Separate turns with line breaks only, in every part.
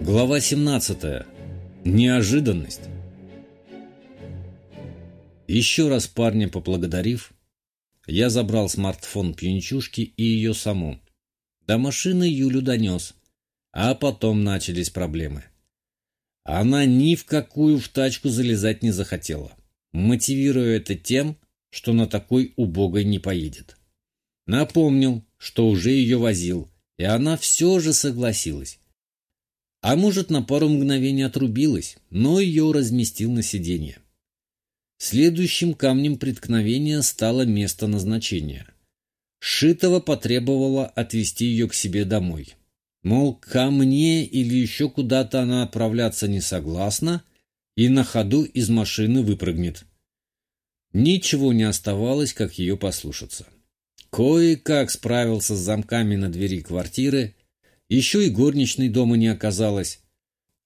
Глава 17. Неожиданность. Еще раз парня поблагодарив, я забрал смартфон пьянчушки и ее саму. До машины Юлю донес, а потом начались проблемы. Она ни в какую в тачку залезать не захотела, мотивируя это тем, что на такой убогой не поедет. Напомнил, что уже ее возил, и она все же согласилась. А может, на пару мгновений отрубилась, но ее разместил на сиденье. Следующим камнем преткновения стало место назначения. Шитова потребовала отвезти ее к себе домой. Мол, ко мне или еще куда-то она отправляться не согласна и на ходу из машины выпрыгнет. Ничего не оставалось, как ее послушаться. Кое-как справился с замками на двери квартиры, еще и горничной дома не оказалось,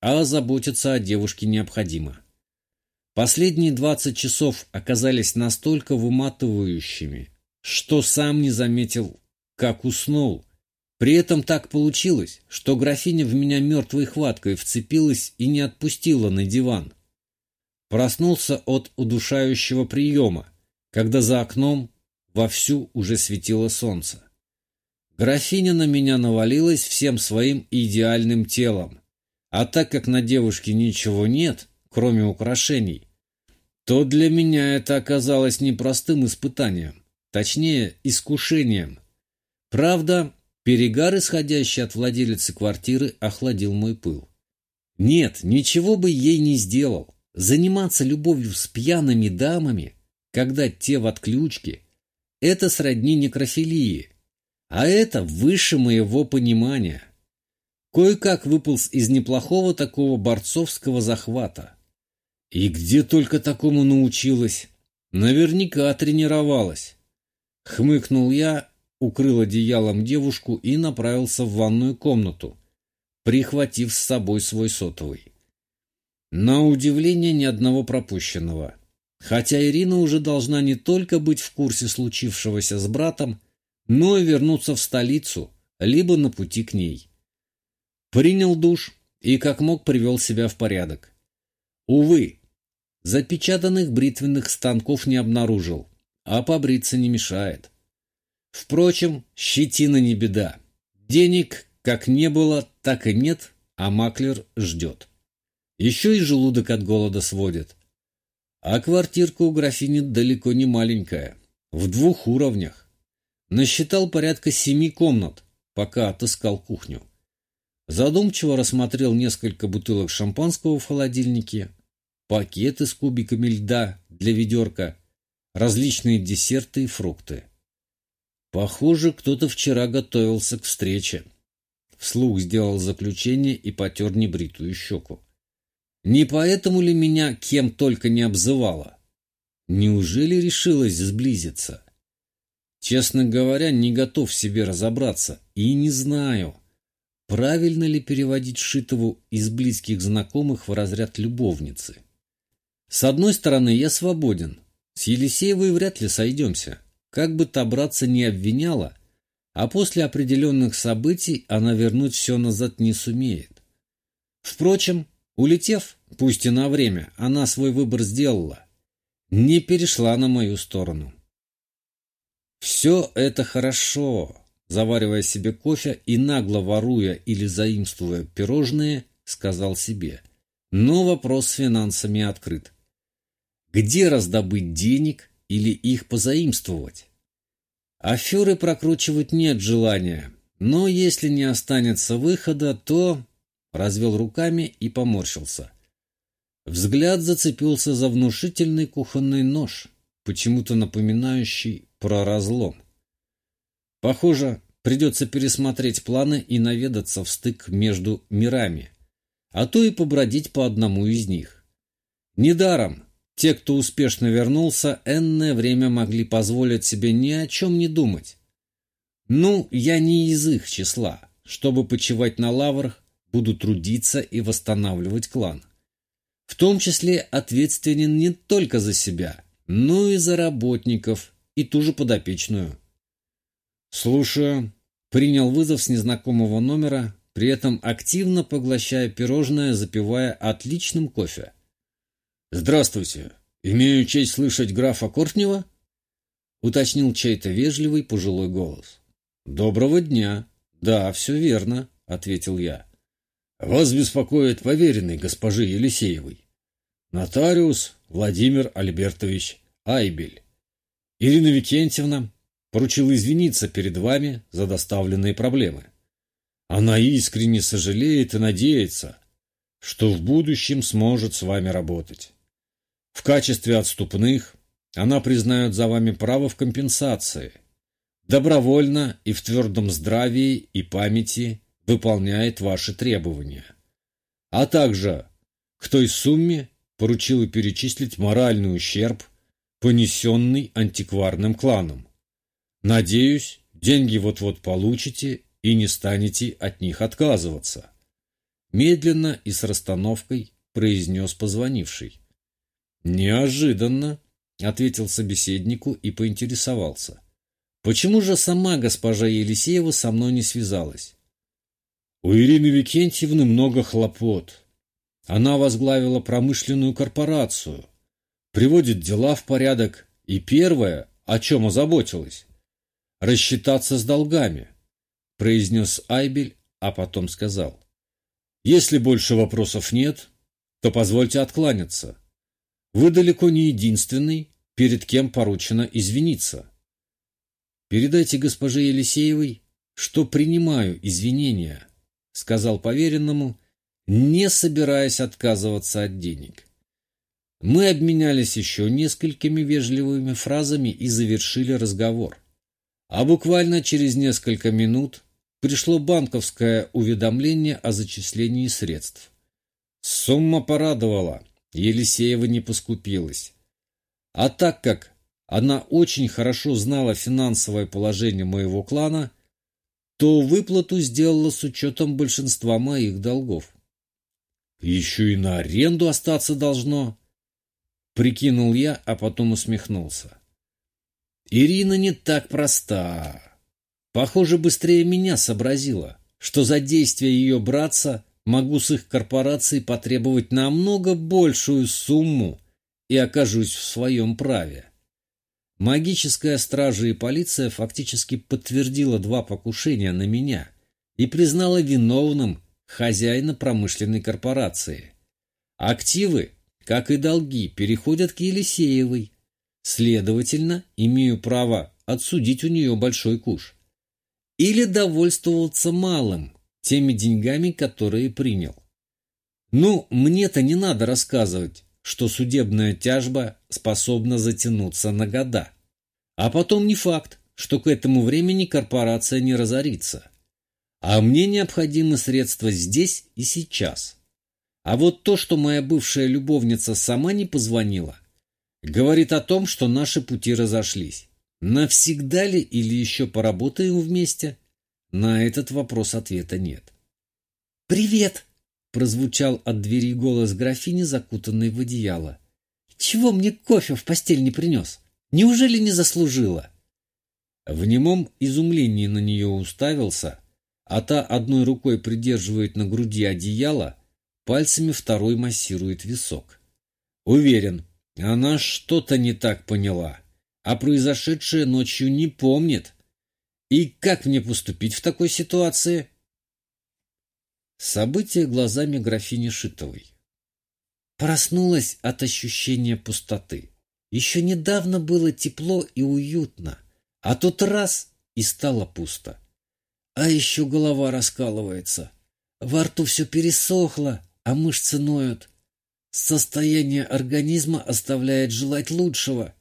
а заботиться о девушке необходимо. Последние двадцать часов оказались настолько выматывающими, что сам не заметил, как уснул. При этом так получилось, что графиня в меня мертвой хваткой вцепилась и не отпустила на диван. Проснулся от удушающего приема, когда за окном вовсю уже светило солнце. Графиня на меня навалилась всем своим идеальным телом, а так как на девушке ничего нет, кроме украшений, то для меня это оказалось непростым испытанием, точнее, искушением. Правда, перегар, исходящий от владелицы квартиры, охладил мой пыл. Нет, ничего бы ей не сделал. Заниматься любовью с пьяными дамами, когда те в отключке, это сродни некрофилии, а это выше моего понимания. Кое-как выполз из неплохого такого борцовского захвата. И где только такому научилась? Наверняка тренировалась. Хмыкнул я, укрыл одеялом девушку и направился в ванную комнату, прихватив с собой свой сотовый. На удивление ни одного пропущенного. Хотя Ирина уже должна не только быть в курсе случившегося с братом, но и вернуться в столицу, либо на пути к ней. Принял душ и как мог привел себя в порядок. Увы, запечатанных бритвенных станков не обнаружил, а побриться не мешает. Впрочем, щетина не беда. Денег как не было, так и нет, а маклер ждет. Еще и желудок от голода сводит. А квартирка у графини далеко не маленькая, в двух уровнях. Насчитал порядка семи комнат, пока отыскал кухню. Задумчиво рассмотрел несколько бутылок шампанского в холодильнике, пакеты с кубиками льда для ведерка, различные десерты и фрукты. Похоже, кто-то вчера готовился к встрече. Вслух сделал заключение и потер небритую щеку. Не поэтому ли меня кем только не обзывала? Неужели решилась сблизиться? Честно говоря, не готов в себе разобраться и не знаю, правильно ли переводить Шитову из близких знакомых в разряд любовницы. С одной стороны, я свободен. С Елисеевой вряд ли сойдемся. Как бы та братца не обвиняла, а после определенных событий она вернуть все назад не сумеет. Впрочем, Улетев, пусть и на время, она свой выбор сделала. Не перешла на мою сторону. Все это хорошо. Заваривая себе кофе и нагло воруя или заимствуя пирожные, сказал себе. Но вопрос с финансами открыт. Где раздобыть денег или их позаимствовать? Аферы прокручивать нет желания, но если не останется выхода, то развел руками и поморщился. Взгляд зацепился за внушительный кухонный нож, почему-то напоминающий про разлом. Похоже, придется пересмотреть планы и наведаться в стык между мирами, а то и побродить по одному из них. Недаром те, кто успешно вернулся, энное время могли позволить себе ни о чем не думать. Ну, я не из их числа, чтобы почивать на лаврах буду трудиться и восстанавливать клан. В том числе ответственен не только за себя, но и за работников и ту же подопечную. «Слушаю», — принял вызов с незнакомого номера, при этом активно поглощая пирожное, запивая отличным кофе. «Здравствуйте! Имею честь слышать графа Кортнева?» — уточнил чей-то вежливый пожилой голос. «Доброго дня! Да, все верно», — ответил я. «Вас беспокоит поверенный госпожи Елисеевой. Нотариус Владимир Альбертович Айбель. Ирина Викентьевна поручила извиниться перед вами за доставленные проблемы. Она искренне сожалеет и надеется, что в будущем сможет с вами работать. В качестве отступных она признает за вами право в компенсации. Добровольно и в твердом здравии и памяти выполняет ваши требования. А также к той сумме поручила перечислить моральный ущерб, понесенный антикварным кланом. Надеюсь, деньги вот-вот получите и не станете от них отказываться. Медленно и с расстановкой произнес позвонивший. Неожиданно, ответил собеседнику и поинтересовался. Почему же сама госпожа Елисеева со мной не связалась? У Ирины Викентьевны много хлопот. Она возглавила промышленную корпорацию, приводит дела в порядок и первое, о чем озаботилась, рассчитаться с долгами, произнес Айбель, а потом сказал. Если больше вопросов нет, то позвольте откланяться. Вы далеко не единственный, перед кем поручено извиниться. Передайте госпоже Елисеевой, что принимаю извинения, сказал поверенному, не собираясь отказываться от денег. Мы обменялись еще несколькими вежливыми фразами и завершили разговор. А буквально через несколько минут пришло банковское уведомление о зачислении средств. Сумма порадовала, Елисеева не поскупилась. А так как она очень хорошо знала финансовое положение моего клана, то выплату сделала с учетом большинства моих долгов. Еще и на аренду остаться должно. Прикинул я, а потом усмехнулся. Ирина не так проста. Похоже, быстрее меня сообразила, что за действия ее братца могу с их корпорацией потребовать намного большую сумму и окажусь в своем праве. Магическая стража и полиция фактически подтвердила два покушения на меня и признала виновным хозяина промышленной корпорации. Активы, как и долги, переходят к Елисеевой. Следовательно, имею право отсудить у нее большой куш. Или довольствоваться малым, теми деньгами, которые принял. Ну, мне-то не надо рассказывать, что судебная тяжба способна затянуться на года. А потом не факт, что к этому времени корпорация не разорится. А мне необходимы средства здесь и сейчас. А вот то, что моя бывшая любовница сама не позвонила, говорит о том, что наши пути разошлись. Навсегда ли или еще поработаем вместе? На этот вопрос ответа нет. «Привет!» – прозвучал от двери голос графини, закутанной в одеяло. «Чего мне кофе в постель не принес? Неужели не заслужила?» В немом изумлении на нее уставился – а та одной рукой придерживает на груди одеяло, пальцами второй массирует висок. Уверен, она что-то не так поняла, а произошедшее ночью не помнит. И как мне поступить в такой ситуации? События глазами графини Шитовой. Проснулась от ощущения пустоты. Еще недавно было тепло и уютно, а тут раз — и стало пусто. А еще голова раскалывается. Во рту все пересохло, а мышцы ноют. Состояние организма оставляет желать лучшего.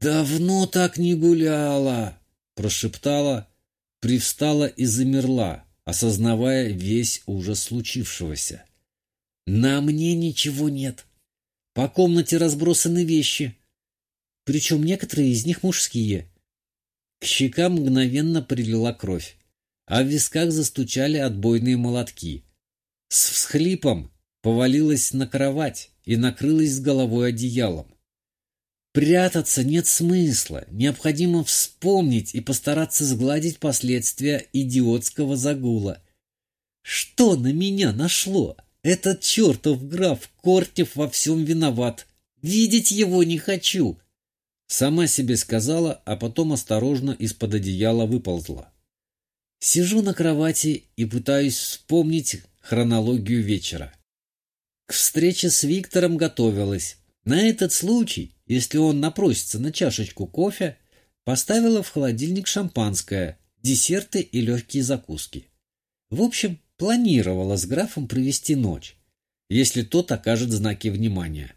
«Давно так не гуляла!» — прошептала, привстала и замерла, осознавая весь ужас случившегося. «На мне ничего нет. По комнате разбросаны вещи, причем некоторые из них мужские». К щекам мгновенно прилила кровь а в висках застучали отбойные молотки. С всхлипом повалилась на кровать и накрылась с головой одеялом. Прятаться нет смысла, необходимо вспомнить и постараться сгладить последствия идиотского загула. Что на меня нашло? Этот чертов граф Кортев во всем виноват. Видеть его не хочу. Сама себе сказала, а потом осторожно из-под одеяла выползла. Сижу на кровати и пытаюсь вспомнить хронологию вечера. К встрече с Виктором готовилась. На этот случай, если он напросится на чашечку кофе, поставила в холодильник шампанское, десерты и легкие закуски. В общем, планировала с графом провести ночь, если тот окажет знаки внимания.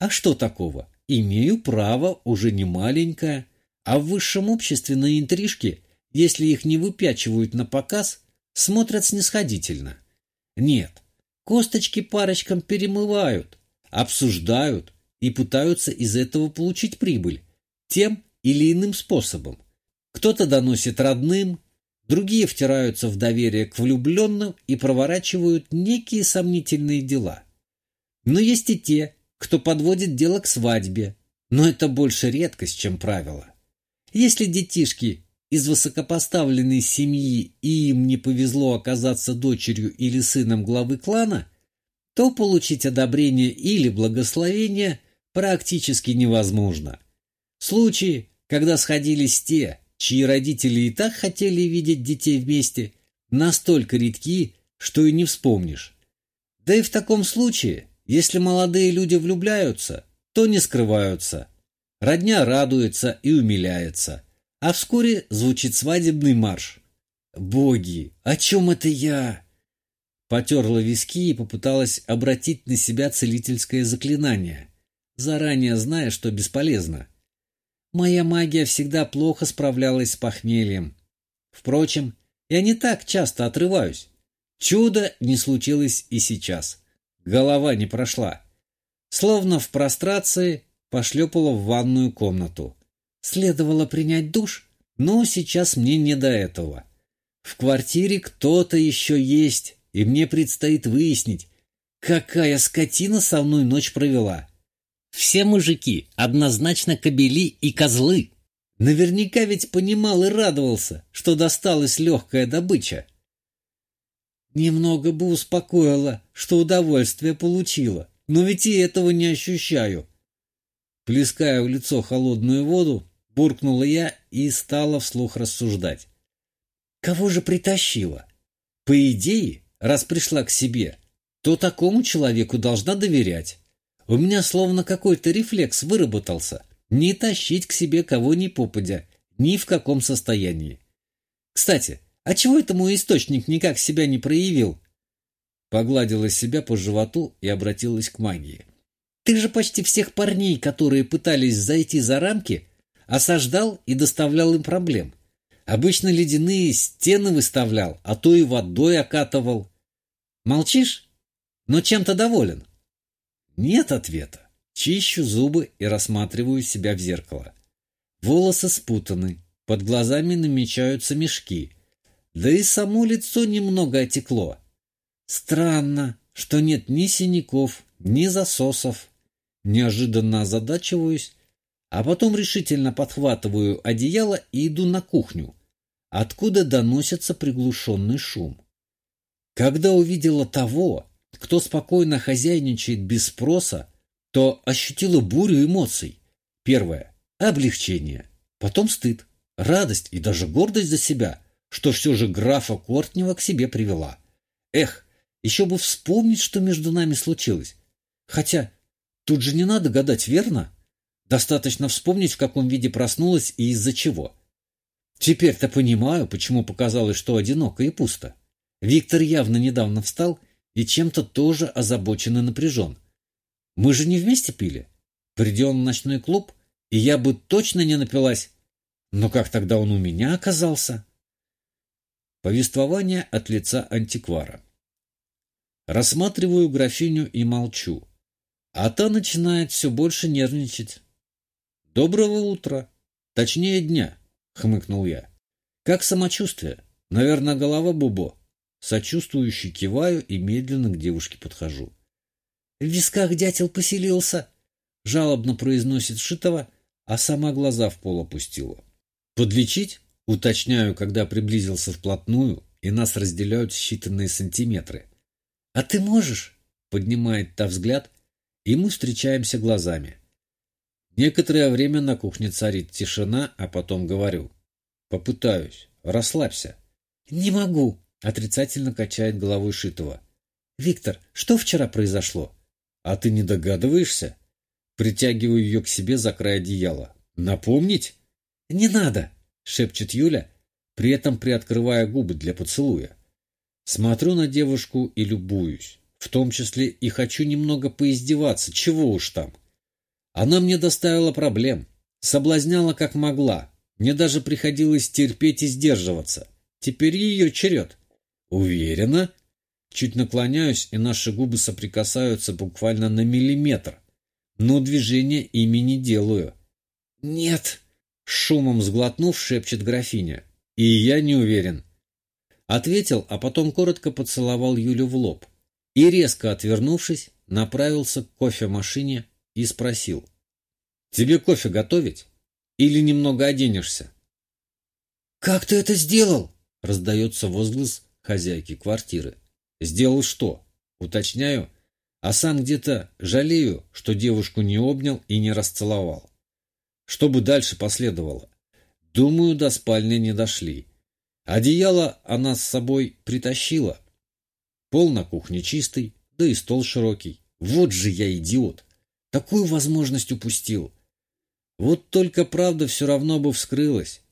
А что такого? Имею право, уже не маленькое, а в высшем обществе на интрижки, если их не выпячивают на показ, смотрят снисходительно. Нет, косточки парочкам перемывают, обсуждают и пытаются из этого получить прибыль тем или иным способом. Кто-то доносит родным, Другие втираются в доверие к влюбленным и проворачивают некие сомнительные дела. Но есть и те, кто подводит дело к свадьбе, но это больше редкость, чем правило. Если детишки из высокопоставленной семьи и им не повезло оказаться дочерью или сыном главы клана, то получить одобрение или благословение практически невозможно. Случаи, когда сходились те, чьи родители и так хотели видеть детей вместе, настолько редки, что и не вспомнишь. Да и в таком случае, если молодые люди влюбляются, то не скрываются. Родня радуется и умиляется, а вскоре звучит свадебный марш. «Боги, о чем это я?» Потерла виски и попыталась обратить на себя целительское заклинание, заранее зная, что бесполезно. Моя магия всегда плохо справлялась с похмельем. Впрочем, я не так часто отрываюсь. Чудо не случилось и сейчас. Голова не прошла. Словно в прострации пошлепала в ванную комнату. Следовало принять душ, но сейчас мне не до этого. В квартире кто-то еще есть, и мне предстоит выяснить, какая скотина со мной ночь провела. Все мужики однозначно кобели и козлы. Наверняка ведь понимал и радовался, что досталась легкая добыча. Немного бы успокоило, что удовольствие получила, но ведь и этого не ощущаю. Плеская в лицо холодную воду, буркнула я и стала вслух рассуждать. Кого же притащила? По идее, раз пришла к себе, то такому человеку должна доверять. У меня словно какой-то рефлекс выработался. Не тащить к себе кого ни попадя, ни в каком состоянии. Кстати, а чего это мой источник никак себя не проявил? Погладила себя по животу и обратилась к магии. Ты же почти всех парней, которые пытались зайти за рамки, осаждал и доставлял им проблем. Обычно ледяные стены выставлял, а то и водой окатывал. Молчишь? Но чем-то доволен. Нет ответа. Чищу зубы и рассматриваю себя в зеркало. Волосы спутаны, под глазами намечаются мешки. Да и само лицо немного отекло. Странно, что нет ни синяков, ни засосов. Неожиданно озадачиваюсь, а потом решительно подхватываю одеяло и иду на кухню, откуда доносится приглушенный шум. Когда увидела того, кто спокойно хозяйничает без спроса, то ощутила бурю эмоций. Первое – облегчение, потом стыд, радость и даже гордость за себя, что все же графа Кортнева к себе привела. Эх, еще бы вспомнить, что между нами случилось. Хотя тут же не надо гадать, верно? Достаточно вспомнить, в каком виде проснулась и из-за чего. Теперь-то понимаю, почему показалось, что одиноко и пусто. Виктор явно недавно встал и чем-то тоже озабочен и напряжен. Мы же не вместе пили. Придем в ночной клуб, и я бы точно не напилась. Но как тогда он у меня оказался? Повествование от лица антиквара. Рассматриваю графиню и молчу. А та начинает все больше нервничать. «Доброго утра. Точнее, дня», — хмыкнул я. «Как самочувствие? Наверное, голова бубо». Сочувствующе киваю и медленно к девушке подхожу. — В висках дятел поселился, — жалобно произносит Шитова, а сама глаза в пол опустила. — Подлечить? — уточняю, когда приблизился вплотную и нас разделяют считанные сантиметры. «А ты можешь?» — поднимает та взгляд, и мы встречаемся глазами. Некоторое время на кухне царит тишина, а потом говорю. «Попытаюсь. Расслабься». «Не могу», — отрицательно качает головой Шитова. «Виктор, что вчера произошло?» «А ты не догадываешься?» Притягиваю ее к себе за край одеяла. «Напомнить?» «Не надо!» — шепчет Юля, при этом приоткрывая губы для поцелуя. Смотрю на девушку и любуюсь. В том числе и хочу немного поиздеваться, чего уж там. Она мне доставила проблем, соблазняла как могла. Мне даже приходилось терпеть и сдерживаться. Теперь ее черед. Уверена? Чуть наклоняюсь, и наши губы соприкасаются буквально на миллиметр. Но движения ими не делаю. «Нет!» — шумом сглотнув, шепчет графиня. «И я не уверен». Ответил, а потом коротко поцеловал Юлю в лоб. И, резко отвернувшись, направился к кофемашине и спросил. «Тебе кофе готовить? Или немного оденешься?» «Как ты это сделал?» — раздается возглас хозяйки квартиры. «Сделал что?» — уточняю, а сам где-то жалею, что девушку не обнял и не расцеловал. Что бы дальше последовало? Думаю, до спальни не дошли. Одеяло она с собой притащила. Пол на кухне чистый, да и стол широкий. Вот же я идиот! Такую возможность упустил. Вот только правда все равно бы вскрылась.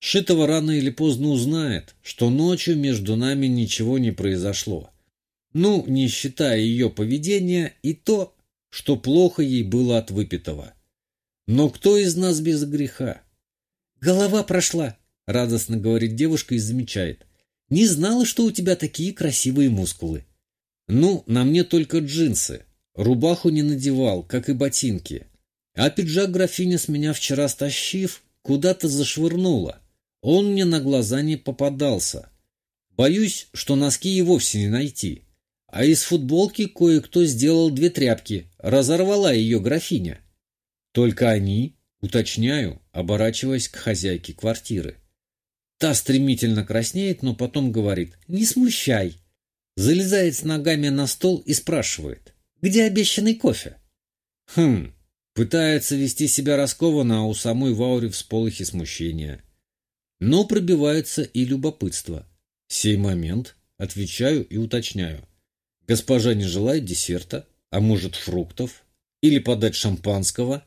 Шитова рано или поздно узнает, что ночью между нами ничего не произошло. Ну, не считая ее поведения и то, что плохо ей было от выпитого. Но кто из нас без греха? «Голова прошла», — радостно говорит девушка и замечает. «Не знала, что у тебя такие красивые мускулы». «Ну, на мне только джинсы. Рубаху не надевал, как и ботинки. А пиджак графиня с меня вчера стащив, куда-то зашвырнула. Он мне на глаза не попадался. Боюсь, что носки и вовсе не найти. А из футболки кое-кто сделал две тряпки, разорвала ее графиня. Только они, уточняю, оборачиваясь к хозяйке квартиры. Та стремительно краснеет, но потом говорит «Не смущай». Залезает с ногами на стол и спрашивает «Где обещанный кофе?» Хм, пытается вести себя раскованно, а у самой в ауре всполохи смущения. Но пробивается и любопытство. Сей момент отвечаю и уточняю. Госпожа не желает десерта, а может фруктов? Или подать шампанского?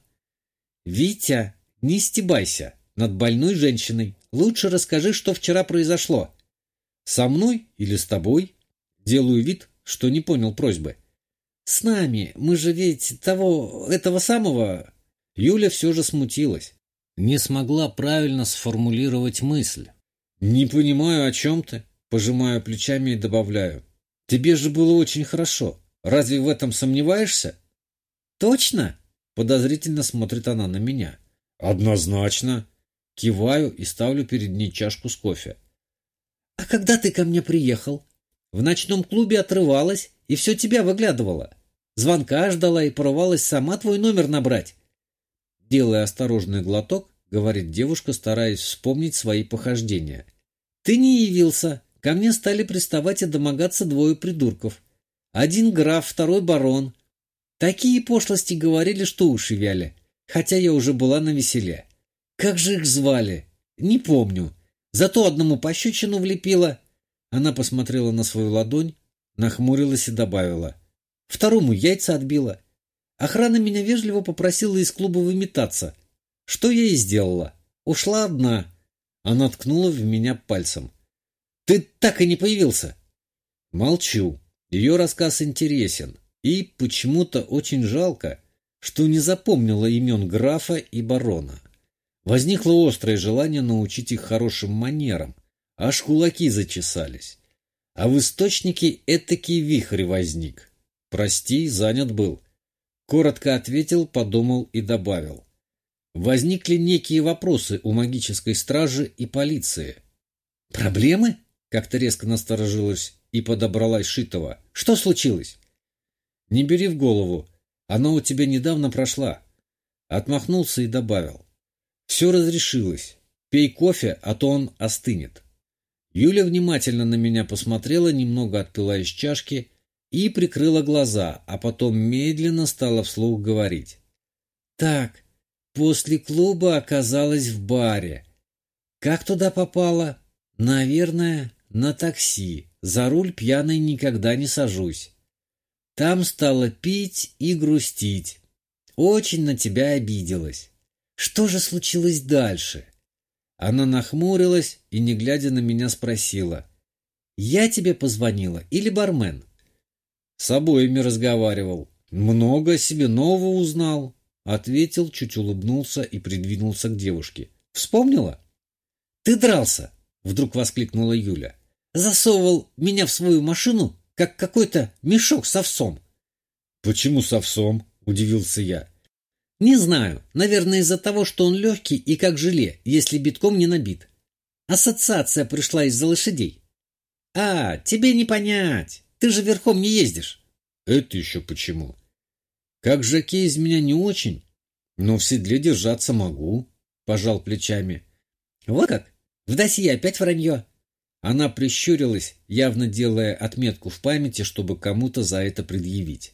Витя, не стебайся над больной женщиной. Лучше расскажи, что вчера произошло. Со мной или с тобой? Делаю вид, что не понял просьбы. С нами. Мы же ведь того, этого самого... Юля все же смутилась не смогла правильно сформулировать мысль. «Не понимаю, о чем ты?» Пожимаю плечами и добавляю. «Тебе же было очень хорошо. Разве в этом сомневаешься?» «Точно?» Подозрительно смотрит она на меня. «Однозначно!» Киваю и ставлю перед ней чашку с кофе. «А когда ты ко мне приехал? В ночном клубе отрывалась и все тебя выглядывала. Звонка ждала и порывалась сама твой номер набрать. Делая осторожный глоток, говорит девушка, стараясь вспомнить свои похождения. «Ты не явился. Ко мне стали приставать и домогаться двое придурков. Один граф, второй барон. Такие пошлости говорили, что уши вяли, хотя я уже была на веселе. Как же их звали? Не помню. Зато одному пощечину влепила». Она посмотрела на свою ладонь, нахмурилась и добавила. «Второму яйца отбила. Охрана меня вежливо попросила из клуба выметаться. Что я и сделала. Ушла одна. Она ткнула в меня пальцем. «Ты так и не появился!» Молчу. Ее рассказ интересен. И почему-то очень жалко, что не запомнила имен графа и барона. Возникло острое желание научить их хорошим манерам. Аж кулаки зачесались. А в источнике этакий вихрь возник. Прости, занят был. Коротко ответил, подумал и добавил. Возникли некие вопросы у магической стражи и полиции. «Проблемы?» — как-то резко насторожилась и подобралась Шитова. «Что случилось?» «Не бери в голову. Она у тебя недавно прошла». Отмахнулся и добавил. «Все разрешилось. Пей кофе, а то он остынет». Юля внимательно на меня посмотрела, немного отпила из чашки и прикрыла глаза, а потом медленно стала вслух говорить. «Так, после клуба оказалась в баре. Как туда попала? Наверное, на такси. За руль пьяной никогда не сажусь. Там стала пить и грустить. Очень на тебя обиделась. Что же случилось дальше?» Она нахмурилась и, не глядя на меня, спросила. «Я тебе позвонила или бармен?» «С обоими разговаривал. Много себе нового узнал», — ответил, чуть улыбнулся и придвинулся к девушке. «Вспомнила?» «Ты дрался!» — вдруг воскликнула Юля. «Засовывал меня в свою машину, как какой-то мешок с овсом».
«Почему с овсом?» — удивился я.
Не знаю. Наверное, из-за того, что он легкий и как желе, если битком не набит. Ассоциация пришла из-за лошадей. А, тебе не понять. Ты же верхом не ездишь.
Это еще почему? Как жаке из меня не очень, но в седле держаться могу, пожал плечами.
Вот как? В досье опять вранье.
Она прищурилась, явно делая отметку в памяти, чтобы кому-то за это предъявить.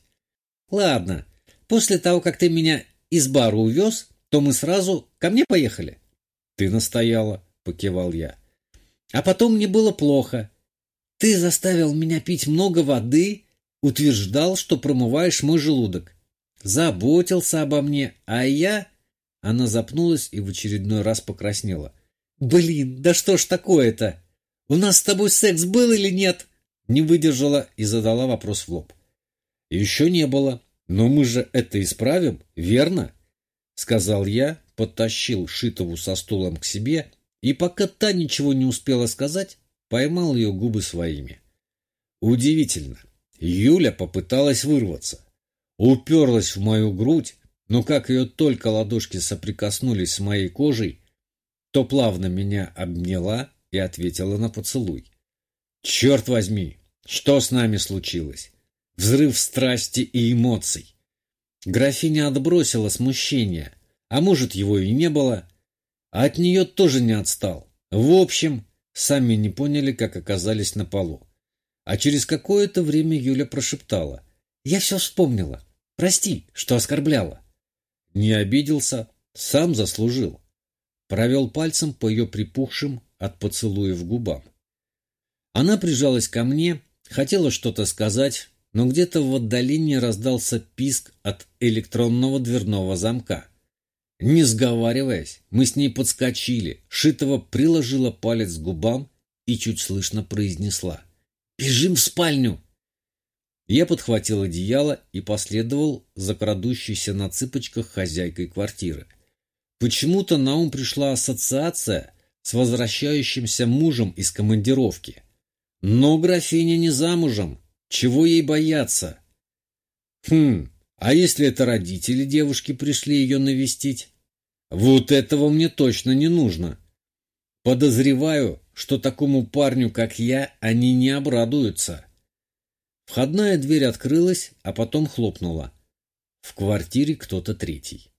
Ладно, после того, как ты меня из бара увез, то мы сразу ко мне поехали.
Ты настояла, покивал я.
А потом мне было плохо. Ты заставил меня пить много воды, утверждал, что промываешь мой желудок. Заботился обо мне, а я... Она запнулась и в очередной раз покраснела. «Блин, да что ж такое-то? У нас с тобой секс был или нет?» Не выдержала и задала вопрос в лоб.
«Еще не было. «Но мы же это исправим, верно?» — сказал я, подтащил Шитову со стулом к себе и, пока та ничего не успела сказать, поймал ее губы своими. Удивительно. Юля попыталась вырваться. Уперлась в мою грудь, но как ее только ладошки соприкоснулись с моей кожей, то плавно меня обняла и ответила на поцелуй. «Черт возьми! Что с нами случилось? Взрыв страсти и эмоций. Графиня отбросила смущение, а может, его и не было. А от нее тоже не отстал. В общем, сами не поняли, как оказались на полу. А через какое-то время Юля прошептала. «Я все вспомнила. Прости, что оскорбляла». Не обиделся, сам заслужил. Провел пальцем по ее припухшим от поцелуев губам. Она прижалась ко мне, хотела что-то сказать, но где-то в отдалении раздался писк от электронного дверного замка. Не сговариваясь, мы с ней подскочили, Шитова приложила палец к губам и чуть слышно произнесла «Бежим в спальню!». Я подхватил одеяло и последовал за крадущейся на цыпочках хозяйкой квартиры. Почему-то на ум пришла ассоциация с возвращающимся мужем из командировки. Но графиня не замужем, чего ей бояться? Хм, а если это родители девушки пришли ее навестить? Вот этого мне точно не нужно. Подозреваю, что такому парню, как я, они не обрадуются. Входная дверь открылась, а потом хлопнула. В квартире кто-то третий.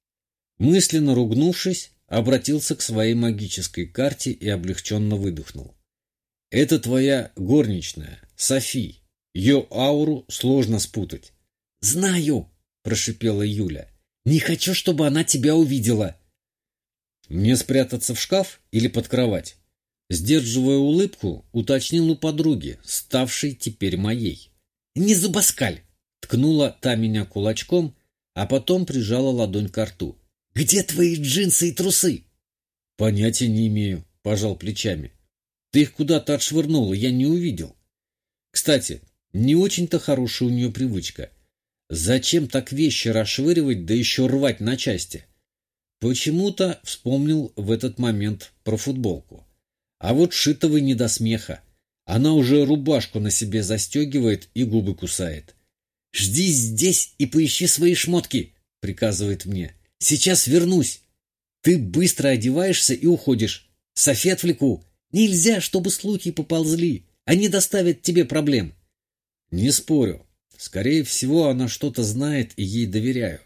Мысленно ругнувшись, обратился к своей магической карте и облегченно выдохнул. «Это твоя горничная, Софи. Ее ауру сложно спутать.
«Знаю!» – прошипела Юля. «Не хочу, чтобы она тебя увидела!»
«Мне спрятаться в шкаф или под кровать?» Сдерживая улыбку, уточнил у подруги, ставшей теперь моей.
«Не забаскаль!» – ткнула та меня кулачком, а потом прижала ладонь к рту. «Где твои джинсы и трусы?»
«Понятия не имею», – пожал плечами. «Ты их куда-то отшвырнула, я не увидел. Кстати, не очень-то хорошая у нее привычка. Зачем так вещи расшвыривать, да еще рвать на части? Почему-то вспомнил в этот момент про футболку. А вот Шитовой не до смеха. Она уже рубашку на себе застегивает и губы кусает.
«Жди здесь и поищи свои шмотки», — приказывает мне. «Сейчас вернусь. Ты быстро одеваешься и уходишь. Софи отвлеку. Нельзя, чтобы слухи поползли. Они доставят тебе проблем».
Не спорю. Скорее всего, она что-то знает и ей доверяю.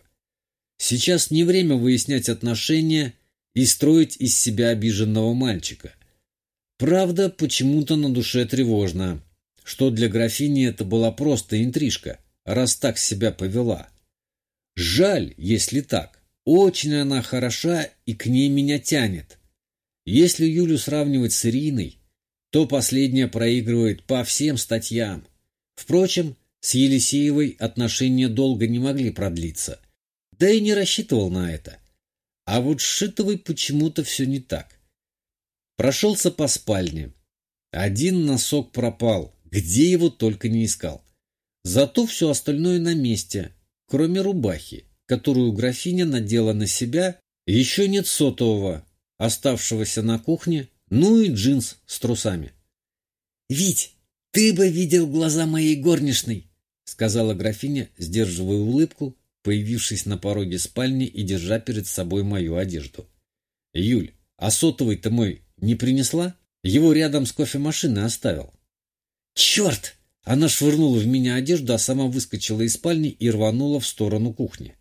Сейчас не время выяснять отношения и строить из себя обиженного мальчика. Правда, почему-то на душе тревожно, что для графини это была просто интрижка, раз так себя повела. Жаль, если так. Очень она хороша, и к ней меня тянет. Если Юлю сравнивать с Ириной, то последняя проигрывает по всем статьям. Впрочем, с Елисеевой отношения долго не могли продлиться. Да и не рассчитывал на это. А вот с Шитовой почему-то все не так. Прошелся по спальне. Один носок пропал, где его только не искал. Зато все остальное на месте, кроме рубахи, которую графиня надела на себя, еще нет сотового, оставшегося на кухне, ну и джинс с трусами.
«Вить, ты бы видел глаза моей горничной!» — сказала графиня, сдерживая улыбку, появившись на пороге спальни и держа перед собой мою одежду.
«Юль, а сотовый-то мой не принесла? Его рядом с кофемашиной оставил».
«Черт!»
Она швырнула в меня одежду, а сама выскочила из спальни и рванула в сторону кухни.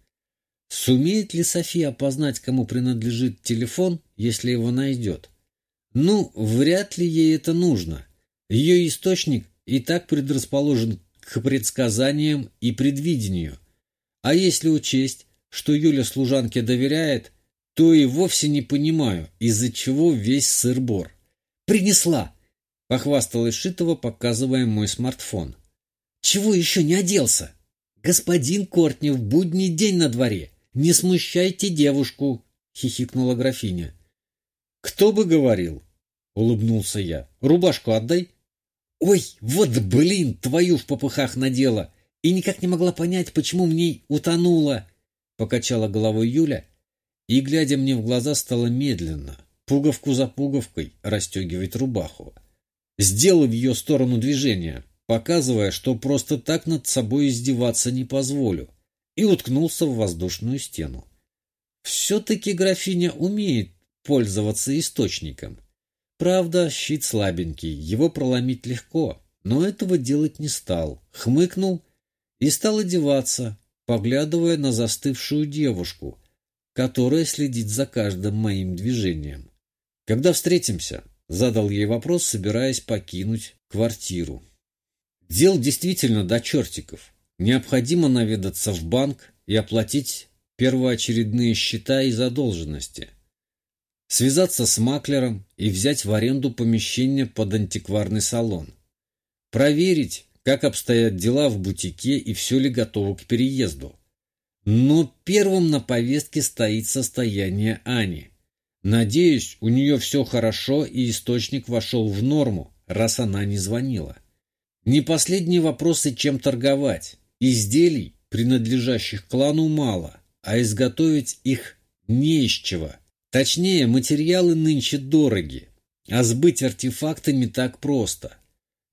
Сумеет ли София опознать, кому принадлежит телефон, если его найдет? Ну, вряд ли ей это нужно. Ее источник и так предрасположен к предсказаниям и предвидению. А если учесть, что Юля служанке доверяет, то и вовсе не понимаю, из-за чего весь сыр-бор.
«Принесла!»
— похвасталась Шитова, показывая мой смартфон.
«Чего еще не оделся?» «Господин Кортни, в будний день на дворе. Не смущайте девушку!» — хихикнула графиня.
«Кто бы говорил?» — улыбнулся я. «Рубашку отдай».
«Ой, вот блин, твою в попыхах надела! И никак не могла понять, почему в ней утонула!» Покачала головой Юля и, глядя мне в глаза, стала медленно, пуговку за пуговкой, расстегивать рубаху.
Сделав в ее сторону движение, показывая, что просто так над собой издеваться не позволю, и уткнулся в воздушную стену. Все-таки графиня умеет пользоваться источником. Правда, щит слабенький, его проломить легко, но этого делать не стал. Хмыкнул и стал одеваться, поглядывая на застывшую девушку, которая следит за каждым моим движением. «Когда встретимся?» — задал ей вопрос, собираясь покинуть квартиру. Дел действительно до чертиков. Необходимо наведаться в банк и оплатить первоочередные счета и задолженности связаться с маклером и взять в аренду помещение под антикварный салон. Проверить, как обстоят дела в бутике и все ли готово к переезду. Но первым на повестке стоит состояние Ани. Надеюсь, у нее все хорошо и источник вошел в норму, раз она не звонила. Не последние вопросы, чем торговать. Изделий, принадлежащих клану, мало, а изготовить их не из чего – Точнее, материалы нынче дороги, а сбыть артефакты не так просто.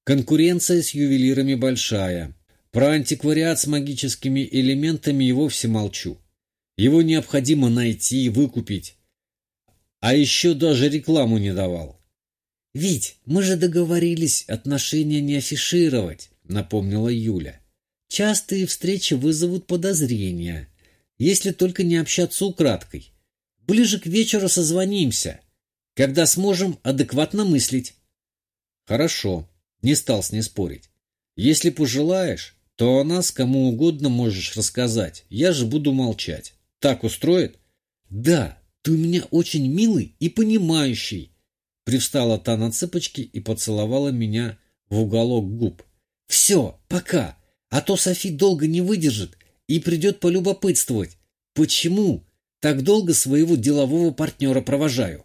Конкуренция с ювелирами большая. Про антиквариат с магическими элементами и вовсе молчу. Его необходимо найти и выкупить. А еще даже рекламу не давал.
«Вить, мы же договорились отношения не афишировать», — напомнила Юля. «Частые встречи вызовут подозрения, если только не общаться украдкой. Ближе к вечеру созвонимся, когда сможем адекватно мыслить.
Хорошо, не стал с ней спорить. Если пожелаешь, то о нас кому угодно можешь рассказать. Я же буду молчать. Так устроит?
Да, ты у меня очень милый и понимающий. Привстала та на цыпочки и поцеловала меня в уголок губ. Все, пока, а то Софи долго не выдержит и придет полюбопытствовать. Почему так долго своего делового партнера провожаю.